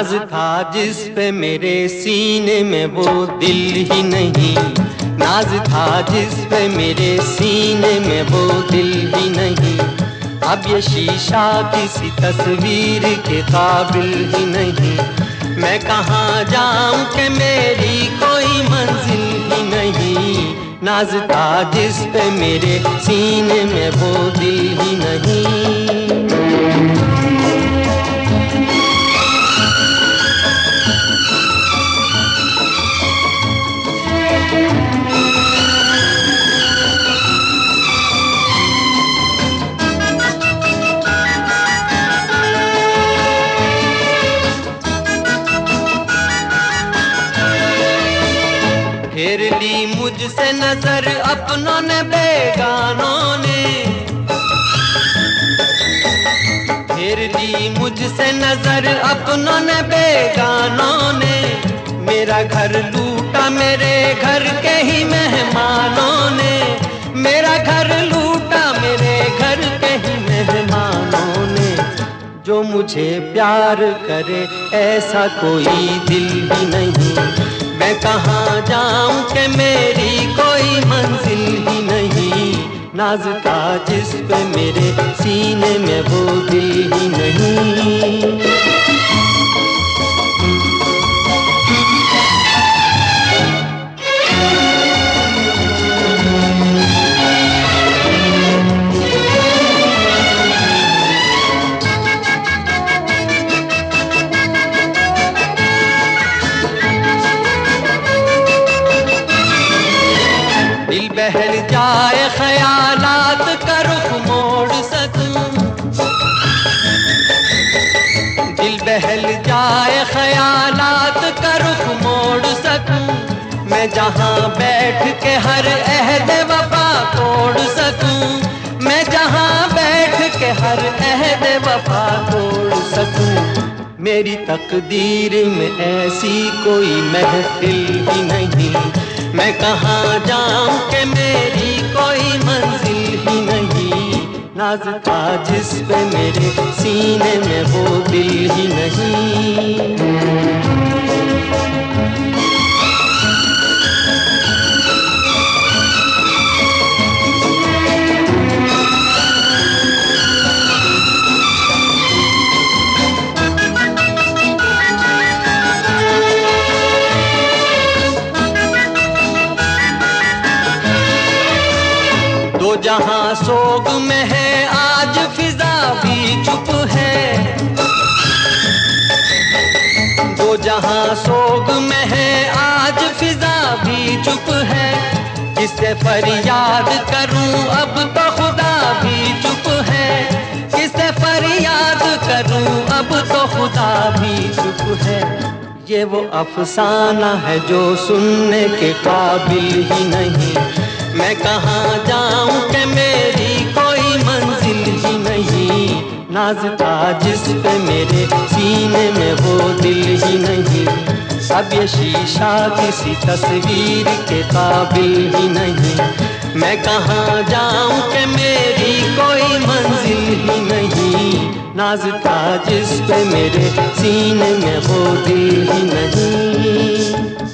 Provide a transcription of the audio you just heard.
नाज था जिस पे मेरे सीने में वो दिल ही नहीं। नाज था जिस पे मेरे सीने में वो दिल ही नहीं। अब ये शीशा किसी तस्वीर के काबिल ही नहीं। मैं कहाँ जाऊँ कि मेरी कोई मंजिल ही नहीं। नाज था जिस पे मेरे सीने में वो दिल ही नहीं। फेर ली मुझसे नज़र अपनों ने, बेगानों ने। फेर ली मुझसे नज़र अपनों ने, बेगानों ने। मेरा घर लूटा मेरे घर के ही मेहमानों ने। मेरा घर लूटा मेरे घर के ही मेहमानों ने। जो मुझे प्यार करे, ऐसा कोई दिल ही नहीं। मैं कहाँ जाऊँ के मेरी कोई मंजिल ही नहीं? नाजता जिस पे मेरे सीने में वो दिल ही नहीं। ख्यालात का रुख मोड़ सकूँ। दिल बहल जाए, ख्यालात का रुख मोड़ सकूँ। मैं जहाँ बैठ के हर अहद वफा तोड़ सकूँ। मैं जहाँ बैठ के हर अहद वफा तोड़ सकूँ। मेरी तकदीर में ऐसी कोई महफिल ही नहीं। मैं कहाँ जाऊँ के मेरी कोई मंजिल ही नहीं। नाज था जिस पे मेरे सीने में वो दिल ही नहीं। जहाँ सोग में है, आज फिजा भी चुप है। दो जहाँ सोग में है, आज फिजा भी चुप है। किससे फरियाद करूँ, अब तो खुदा भी चुप है। किससे फरियाद करूँ, अब तो खुदा भी चुप है। ये वो अफसाना है जो सुनने के काबिल ही नहीं। मैं कहाँ जाऊँ कि मेरी कोई मंजिल ही नहीं? नाजता जिस पे मेरे सीने में वो दिल ही नहीं। अब ये शीशा किसी तस्वीर के काबिल ही नहीं। मैं कहाँ जाऊँ कि मेरी कोई मंजिल ही नहीं? नाजता जिस पे मेरे सीने में वो दिल ही नहीं।